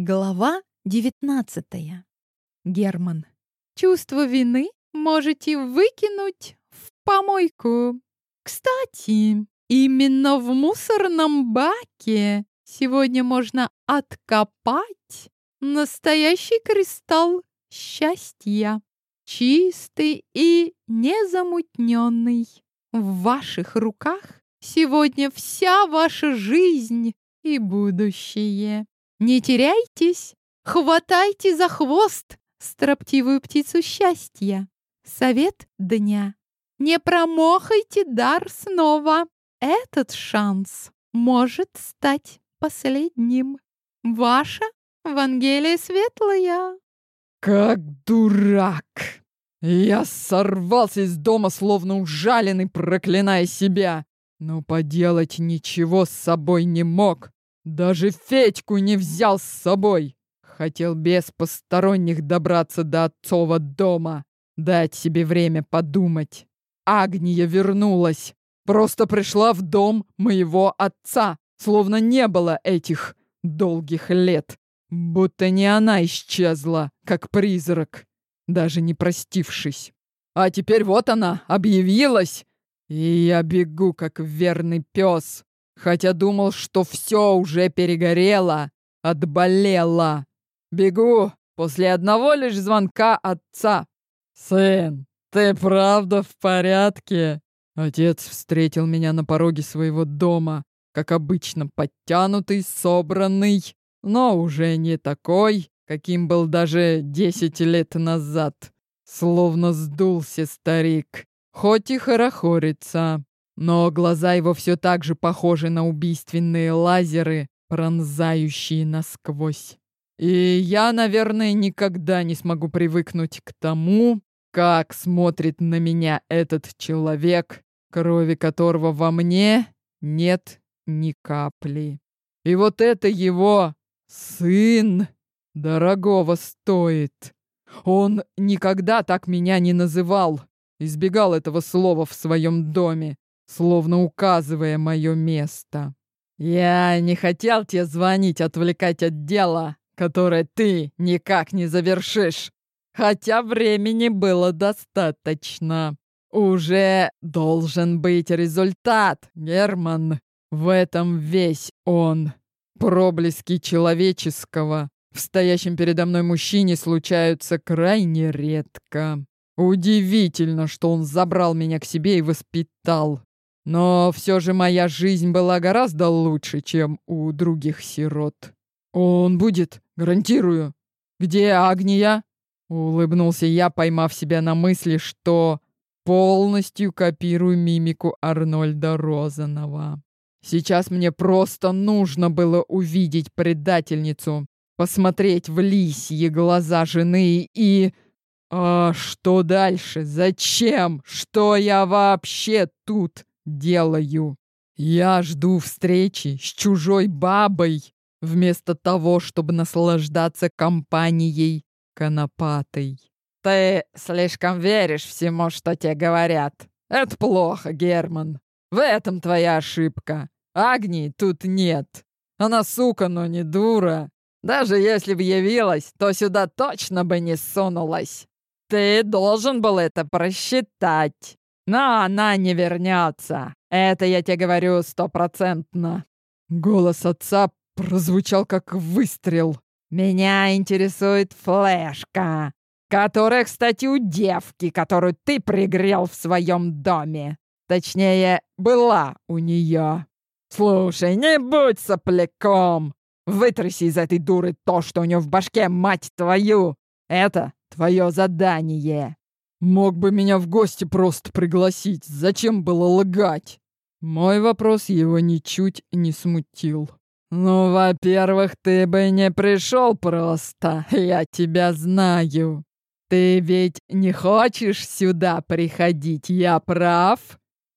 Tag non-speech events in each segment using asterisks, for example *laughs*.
Глава 19. Герман. Чувство вины можете выкинуть в помойку. Кстати, именно в мусорном баке сегодня можно откопать настоящий кристалл счастья. Чистый и незамутненный. В ваших руках сегодня вся ваша жизнь и будущее. Не теряйтесь, хватайте за хвост строптивую птицу счастья. Совет дня. Не промохайте дар снова. Этот шанс может стать последним. Ваша Вангелия Светлая. Как дурак! Я сорвался из дома, словно ужаленный, проклиная себя. Но поделать ничего с собой не мог. Даже Федьку не взял с собой. Хотел без посторонних добраться до отцова дома. Дать себе время подумать. Агния вернулась. Просто пришла в дом моего отца. Словно не было этих долгих лет. Будто не она исчезла, как призрак, даже не простившись. А теперь вот она объявилась, и я бегу, как верный пес. Хотя думал, что все уже перегорело, отболело. Бегу после одного лишь звонка отца. «Сын, ты правда в порядке?» Отец встретил меня на пороге своего дома, как обычно, подтянутый, собранный, но уже не такой, каким был даже десять лет назад. Словно сдулся старик, хоть и хорохорится. Но глаза его все так же похожи на убийственные лазеры, пронзающие насквозь. И я, наверное, никогда не смогу привыкнуть к тому, как смотрит на меня этот человек, крови которого во мне нет ни капли. И вот это его сын дорогого стоит. Он никогда так меня не называл, избегал этого слова в своем доме словно указывая мое место. «Я не хотел тебе звонить, отвлекать от дела, которое ты никак не завершишь, хотя времени было достаточно. Уже должен быть результат, Герман. В этом весь он. Проблески человеческого в стоящем передо мной мужчине случаются крайне редко. Удивительно, что он забрал меня к себе и воспитал. Но все же моя жизнь была гораздо лучше, чем у других сирот. Он будет, гарантирую. Где Агния? Улыбнулся я, поймав себя на мысли, что полностью копирую мимику Арнольда Розанова. Сейчас мне просто нужно было увидеть предательницу, посмотреть в лисьи глаза жены и... А что дальше? Зачем? Что я вообще тут? Делаю. Я жду встречи с чужой бабой, вместо того, чтобы наслаждаться компанией конопатой. Ты слишком веришь всему, что тебе говорят. Это плохо, Герман. В этом твоя ошибка. Агнии тут нет. Она сука, но не дура. Даже если бы явилась, то сюда точно бы не сунулась. Ты должен был это просчитать. Но она не вернется. Это я тебе говорю стопроцентно. Голос отца прозвучал как выстрел. Меня интересует флешка, которая, кстати, у девки, которую ты пригрел в своем доме. Точнее, была у нее. Слушай, не будь сопляком. Вытряси из этой дуры то, что у нее в башке, мать твою. Это твое задание. Мог бы меня в гости просто пригласить. Зачем было лгать? Мой вопрос его ничуть не смутил. Ну, во-первых, ты бы не пришел просто. Я тебя знаю. Ты ведь не хочешь сюда приходить, я прав?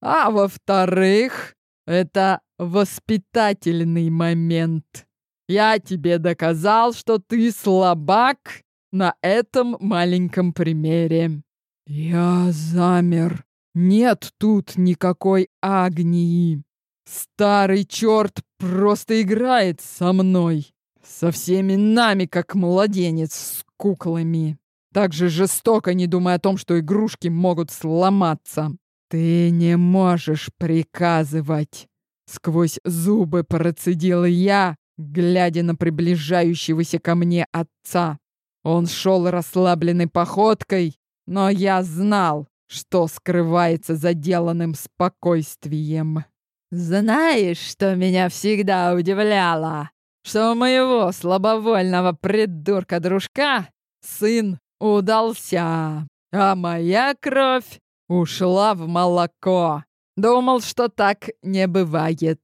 А во-вторых, это воспитательный момент. Я тебе доказал, что ты слабак на этом маленьком примере. Я замер. Нет тут никакой Агнии. Старый черт просто играет со мной. Со всеми нами, как младенец с куклами. Так же жестоко, не думая о том, что игрушки могут сломаться. Ты не можешь приказывать. Сквозь зубы процедил я, глядя на приближающегося ко мне отца. Он шел расслабленной походкой, но я знал, что скрывается за деланным спокойствием. «Знаешь, что меня всегда удивляло? Что у моего слабовольного придурка-дружка сын удался, а моя кровь ушла в молоко. Думал, что так не бывает.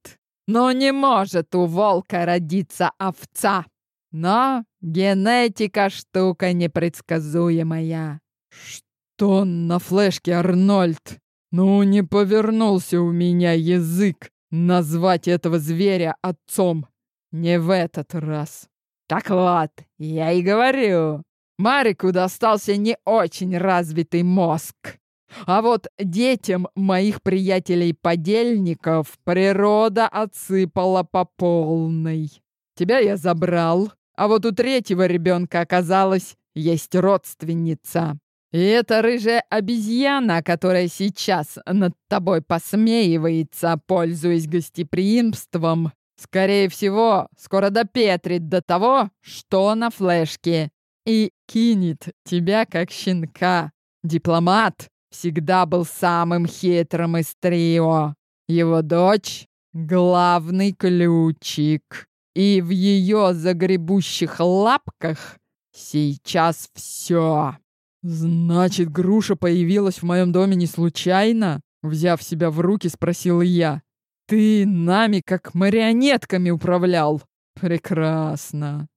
Но не может у волка родиться овца. Но генетика штука непредсказуемая. Что на флешке, Арнольд? Ну, не повернулся у меня язык назвать этого зверя отцом. Не в этот раз. Так вот, я и говорю, Марику достался не очень развитый мозг. А вот детям моих приятелей-подельников природа отсыпала по полной. Тебя я забрал, а вот у третьего ребенка оказалась есть родственница. И эта рыжая обезьяна, которая сейчас над тобой посмеивается, пользуясь гостеприимством, скорее всего, скоро допетрит до того, что на флешке, и кинет тебя как щенка. Дипломат всегда был самым хитрым из трио. Его дочь — главный ключик. И в ее загребущих лапках сейчас все. Значит, груша появилась в моем доме не случайно? Взяв себя в руки, спросил я. Ты нами как марионетками управлял. Прекрасно.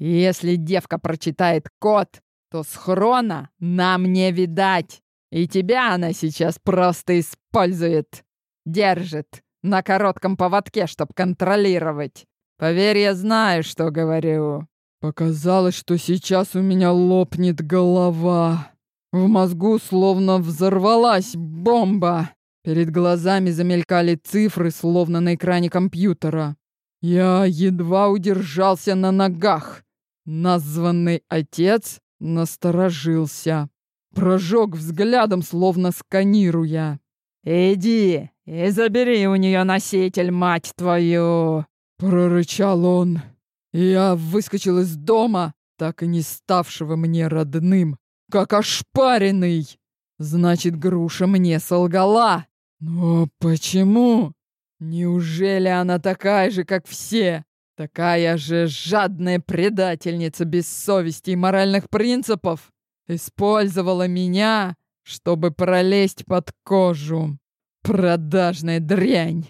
Если девка прочитает код, то схрона нам не видать. И тебя она сейчас просто использует. Держит на коротком поводке, чтоб контролировать. Поверь, я знаю, что говорю. Показалось, что сейчас у меня лопнет голова. В мозгу словно взорвалась бомба. Перед глазами замелькали цифры, словно на экране компьютера. Я едва удержался на ногах. Названный отец насторожился. Прожег взглядом, словно сканируя. «Иди и забери у нее носитель, мать твою!» Прорычал он. Я выскочил из дома, так и не ставшего мне родным, как ошпаренный. Значит, груша мне солгала. Но почему? Неужели она такая же, как все? Такая же жадная предательница без совести и моральных принципов? Использовала меня, чтобы пролезть под кожу. Продажная дрянь.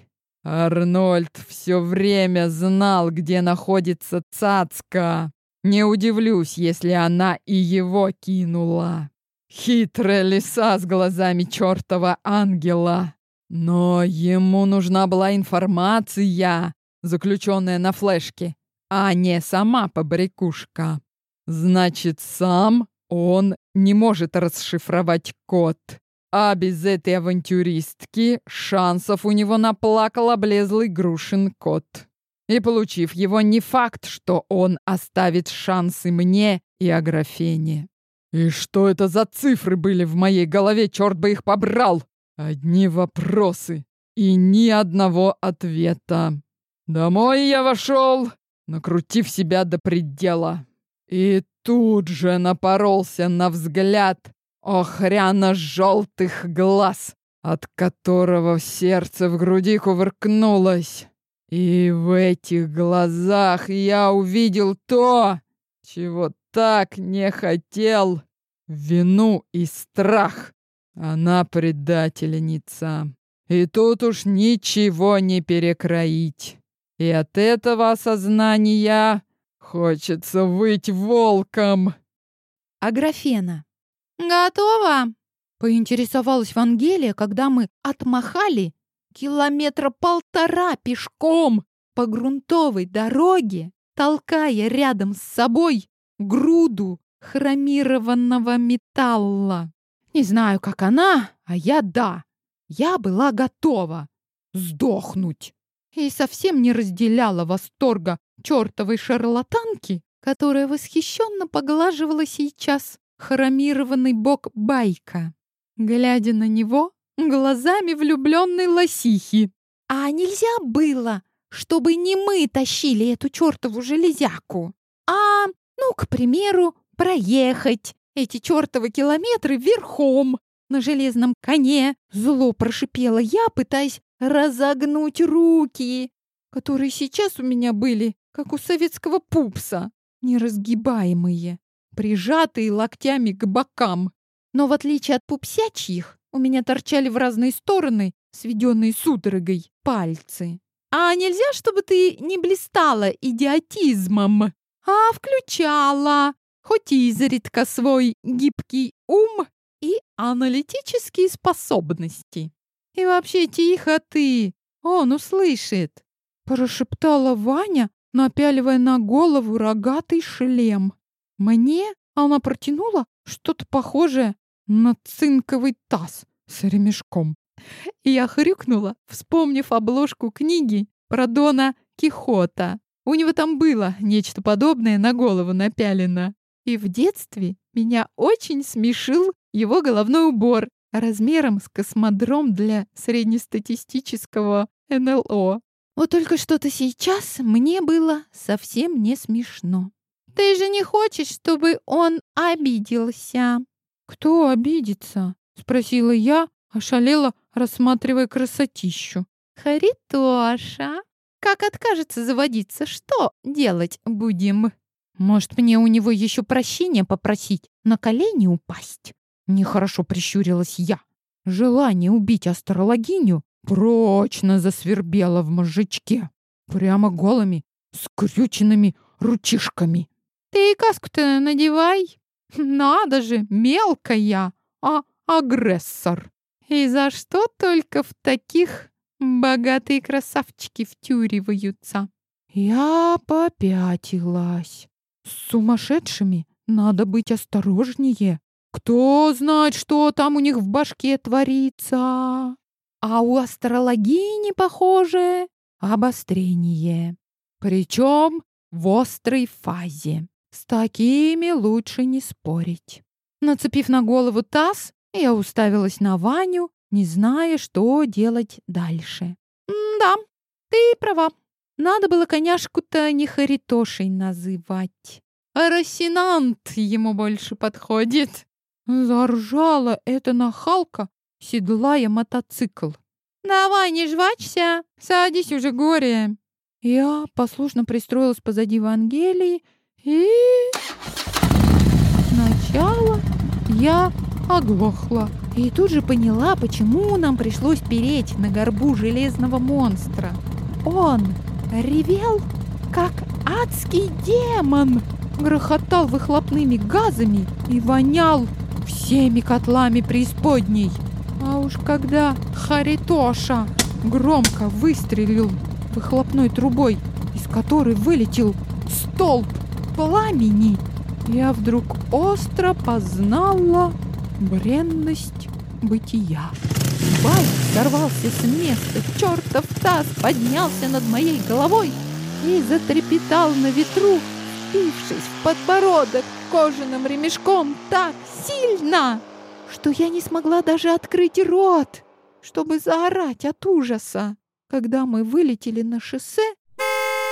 Арнольд все время знал, где находится цацка. Не удивлюсь, если она и его кинула. Хитрая лиса с глазами чертова ангела. Но ему нужна была информация, заключенная на флешке, а не сама побрякушка. Значит, сам он не может расшифровать код. А без этой авантюристки шансов у него наплакал облезлый грушин кот. И получив его, не факт, что он оставит шансы мне и Аграфене. И что это за цифры были в моей голове, черт бы их побрал! Одни вопросы и ни одного ответа. Домой я вошел, накрутив себя до предела. И тут же напоролся на взгляд охряно-желтых глаз, от которого сердце в груди кувыркнулось. И в этих глазах я увидел то, чего так не хотел. Вину и страх. Она предательница. И тут уж ничего не перекроить. И от этого осознания хочется быть волком. Аграфена. «Готово!» — поинтересовалась Вангелия, когда мы отмахали километра полтора пешком по грунтовой дороге, толкая рядом с собой груду хромированного металла. Не знаю, как она, а я да. Я была готова сдохнуть и совсем не разделяла восторга чертовой шарлатанки, которая восхищенно поглаживала сейчас хромированный бок байка, глядя на него глазами влюбленной лосихи. А нельзя было, чтобы не мы тащили эту чертову железяку, а, ну, к примеру, проехать эти чертовы километры верхом на железном коне. Зло прошипела я, пытаясь разогнуть руки, которые сейчас у меня были, как у советского пупса, неразгибаемые, прижатые локтями к бокам. Но в отличие от пупсячьих, у меня торчали в разные стороны, сведенные судорогой, пальцы. А нельзя, чтобы ты не блистала идиотизмом, а включала, хоть и изредка свой гибкий ум и аналитические способности. И вообще тихо ты, он услышит, прошептала Ваня, напяливая на голову рогатый шлем. Мне она протянула что-то похожее на цинковый таз с ремешком. Я хрюкнула, вспомнив обложку книги про Дона Кихота. У него там было нечто подобное на голову напялено. И в детстве меня очень смешил его головной убор размером с космодром для среднестатистического НЛО. Вот только что-то сейчас мне было совсем не смешно. Ты же не хочешь, чтобы он обиделся? Кто обидится? Спросила я, ошалела, рассматривая красотищу. Харитоша, как откажется заводиться, что делать будем? Может, мне у него еще прощения попросить, на колени упасть? Нехорошо прищурилась я. Желание убить астрологиню прочно засвербело в мозжечке. Прямо голыми, скрюченными ручишками. Ты каску-то надевай. *laughs* Надо же, мелкая, а агрессор. И за что только в таких богатые красавчики втюриваются? Я попятилась. С сумасшедшими надо быть осторожнее. Кто знает, что там у них в башке творится? А у астрологини, похоже, обострение. Причем в острой фазе. С такими лучше не спорить. Нацепив на голову таз, я уставилась на Ваню, не зная, что делать дальше. «Да, ты права. Надо было коняшку-то не Харитошей называть. А Росинант ему больше подходит». Заржала эта нахалка, седлая мотоцикл. «Давай, не жвачься, садись уже, горе!» Я послушно пристроилась позади Вангелии и... Сначала я оглохла. И тут же поняла, почему нам пришлось переть на горбу железного монстра. Он ревел, как адский демон, грохотал выхлопными газами и вонял всеми котлами преисподней. А уж когда Харитоша громко выстрелил выхлопной трубой, из которой вылетел столб пламени, я вдруг остро познала бренность бытия. Байк сорвался с места, чертов таз поднялся над моей головой и затрепетал на ветру, впившись в подбородок кожаным ремешком так сильно, что я не смогла даже открыть рот, чтобы заорать от ужаса, когда мы вылетели на шоссе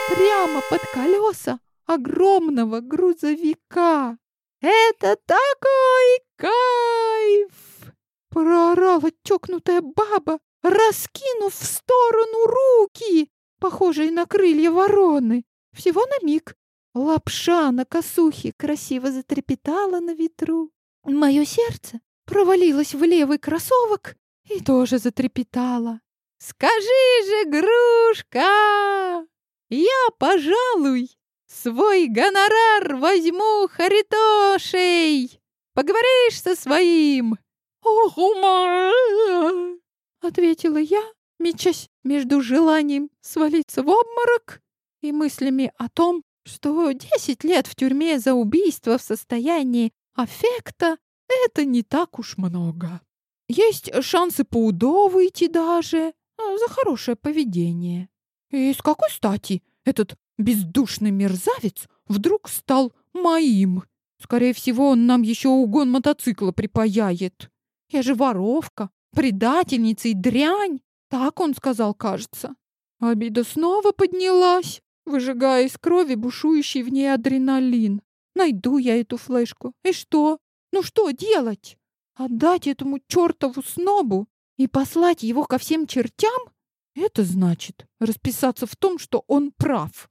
прямо под колеса огромного грузовика. «Это такой кайф!» Проорала чокнутая баба, раскинув в сторону руки, похожие на крылья вороны. Всего на миг. Лапша на косухе красиво затрепетала на ветру. Мое сердце провалилось в левый кроссовок и тоже затрепетало. «Скажи же, грушка, я, пожалуй, свой гонорар возьму Харитошей. Поговоришь со своим?» «Ох, ума!» — ответила я, мечась между желанием свалиться в обморок и мыслями о том, что десять лет в тюрьме за убийство в состоянии аффекта — это не так уж много. Есть шансы по УДО выйти даже а, за хорошее поведение. И с какой стати этот бездушный мерзавец вдруг стал моим. Скорее всего, он нам еще угон мотоцикла припаяет. Я же воровка, предательница и дрянь. Так он сказал, кажется. Обида снова поднялась, выжигая из крови бушующий в ней адреналин. Найду я эту флешку. И что? Ну что делать? Отдать этому чертову снобу и послать его ко всем чертям? Это значит расписаться в том, что он прав,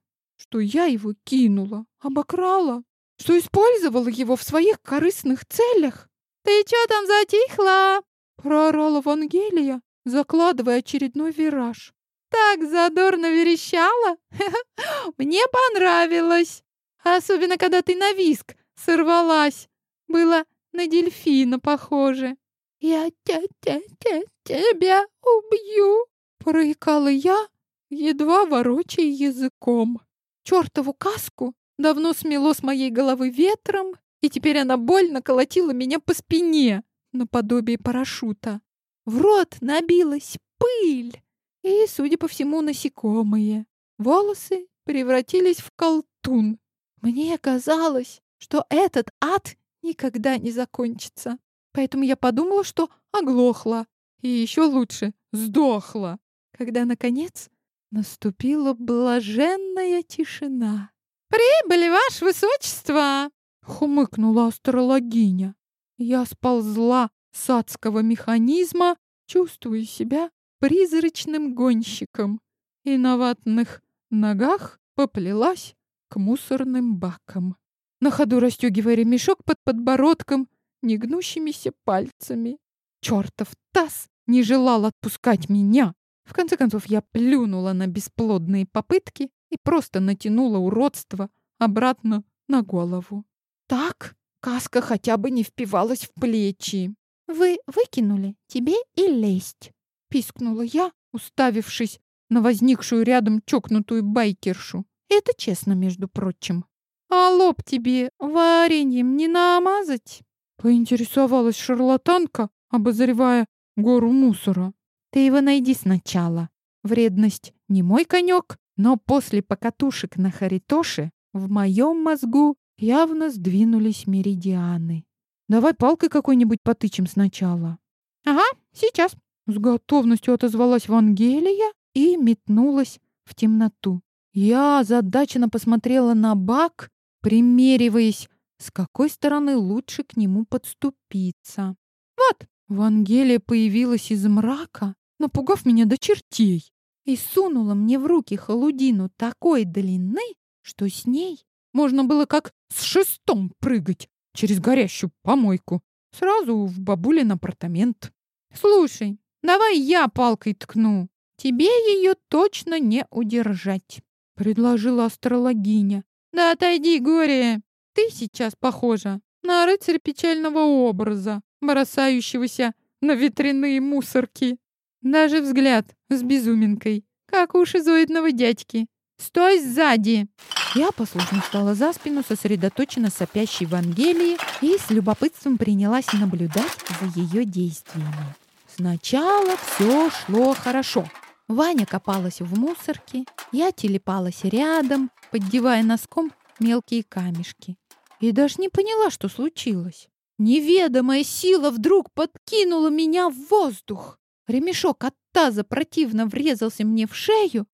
что я его кинула, обокрала, что использовала его в своих корыстных целях. «Ты чё там затихла?» — проорала Вангелия, закладывая очередной вираж. «Так задорно верещала? *laughs* Мне понравилось! Особенно, когда ты на виск сорвалась. Было на дельфина похоже. «Я тебя убью!» Проикала я, едва ворочая языком. Чёртову каску давно смело с моей головы ветром, и теперь она больно колотила меня по спине, наподобие парашюта. В рот набилась пыль и, судя по всему, насекомые. Волосы превратились в колтун. Мне казалось, что этот ад никогда не закончится. Поэтому я подумала, что оглохла. И еще лучше, сдохла когда, наконец, наступила блаженная тишина. «Прибыли, ваше высочество!» — хмыкнула астрологиня. Я сползла с адского механизма, чувствуя себя призрачным гонщиком, и на ватных ногах поплелась к мусорным бакам, на ходу расстегивая ремешок под подбородком негнущимися пальцами. Чертов таз не желал отпускать меня, в конце концов, я плюнула на бесплодные попытки и просто натянула уродство обратно на голову. Так каска хотя бы не впивалась в плечи. «Вы выкинули, тебе и лезть», — пискнула я, уставившись на возникшую рядом чокнутую байкершу. «Это честно, между прочим». «А лоб тебе вареньем не намазать?» — поинтересовалась шарлатанка, обозревая гору мусора. Ты его найди сначала. Вредность не мой конек, но после покатушек на Харитоше в моем мозгу явно сдвинулись меридианы. Давай палкой какой-нибудь потычем сначала. Ага, сейчас. С готовностью отозвалась Вангелия и метнулась в темноту. Я озадаченно посмотрела на бак, примериваясь, с какой стороны лучше к нему подступиться. Вот, Вангелия появилась из мрака напугав меня до чертей, и сунула мне в руки холудину такой длины, что с ней можно было как с шестом прыгать через горящую помойку сразу в бабулин апартамент. «Слушай, давай я палкой ткну. Тебе ее точно не удержать», — предложила астрологиня. «Да отойди, горе! Ты сейчас похожа на рыцаря печального образа, бросающегося на ветряные мусорки». Даже взгляд с безуминкой, как у шизоидного дядьки. «Стой сзади!» Я послушно встала за спину, сосредоточенно сопящей Евангелии и с любопытством принялась наблюдать за ее действиями. Сначала все шло хорошо. Ваня копалась в мусорке, я телепалась рядом, поддевая носком мелкие камешки. И даже не поняла, что случилось. Неведомая сила вдруг подкинула меня в воздух. Ремешок от таза противно врезался мне в шею.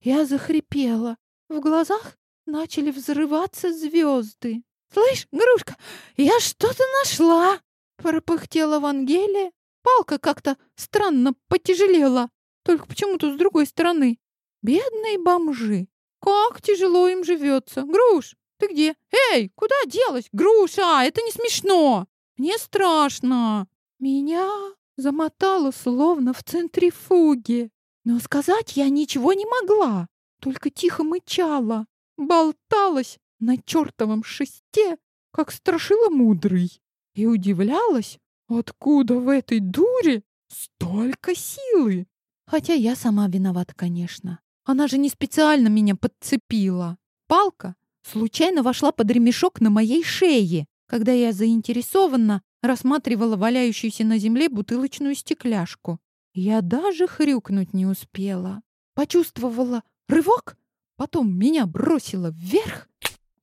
Я захрипела. В глазах начали взрываться звезды. «Слышь, Грушка, я что-то нашла!» Пропыхтела Вангелия. Палка как-то странно потяжелела. Только почему-то с другой стороны. Бедные бомжи. Как тяжело им живется. Груш, ты где? Эй, куда делась? Груша, это не смешно. Мне страшно. Меня замотало словно в центрифуге. Но сказать я ничего не могла, только тихо мычала, болталась на чертовом шесте, как страшила мудрый, и удивлялась, откуда в этой дуре столько силы. Хотя я сама виновата, конечно. Она же не специально меня подцепила. Палка случайно вошла под ремешок на моей шее, когда я заинтересованно рассматривала валяющуюся на земле бутылочную стекляшку. Я даже хрюкнуть не успела. Почувствовала Рывок! Потом меня бросило вверх.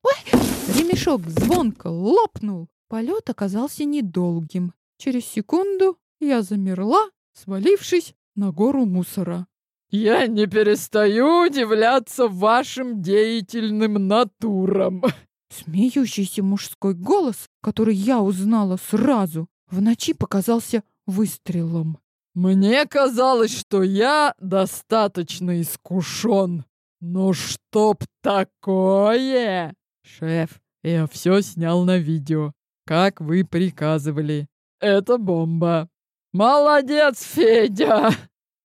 Ой! Ремешок звонко лопнул. Полет оказался недолгим. Через секунду я замерла, свалившись на гору мусора. «Я не перестаю удивляться вашим деятельным натурам!» Смеющийся мужской голос, который я узнала сразу, в ночи показался выстрелом. «Мне казалось, что я достаточно искушен. Но чтоб такое!» «Шеф, я все снял на видео, как вы приказывали. Это бомба!» «Молодец, Федя!»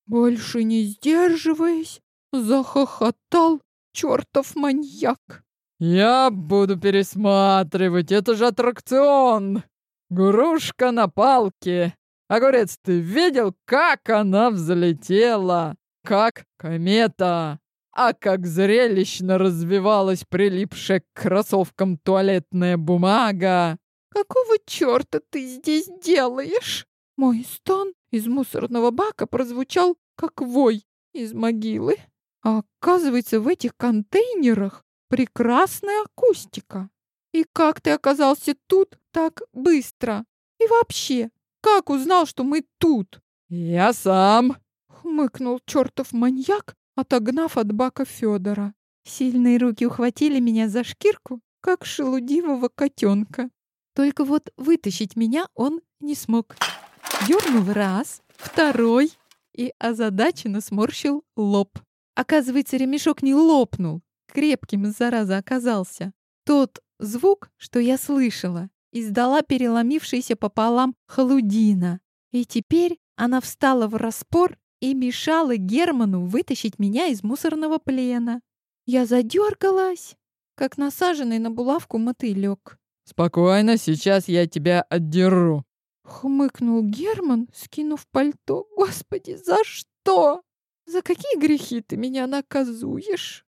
Больше не сдерживаясь, захохотал чертов маньяк. «Я буду пересматривать, это же аттракцион! Грушка на палке! Огурец, ты видел, как она взлетела? Как комета! А как зрелищно развивалась прилипшая к кроссовкам туалетная бумага! Какого черта ты здесь делаешь?» Мой стон из мусорного бака прозвучал, как вой из могилы. А оказывается, в этих контейнерах прекрасная акустика. И как ты оказался тут так быстро? И вообще, как узнал, что мы тут? Я сам, хмыкнул чертов маньяк, отогнав от бака Федора. Сильные руки ухватили меня за шкирку, как шелудивого котенка. Только вот вытащить меня он не смог. Дернул раз, второй и озадаченно сморщил лоб. Оказывается, ремешок не лопнул. Крепким, зараза, оказался. Тот звук, что я слышала, издала переломившаяся пополам холудина. И теперь она встала в распор и мешала Герману вытащить меня из мусорного плена. Я задергалась, как насаженный на булавку мотылек. «Спокойно, сейчас я тебя отдеру», Хмыкнул Герман, скинув пальто. Господи, за что? За какие грехи ты меня наказуешь?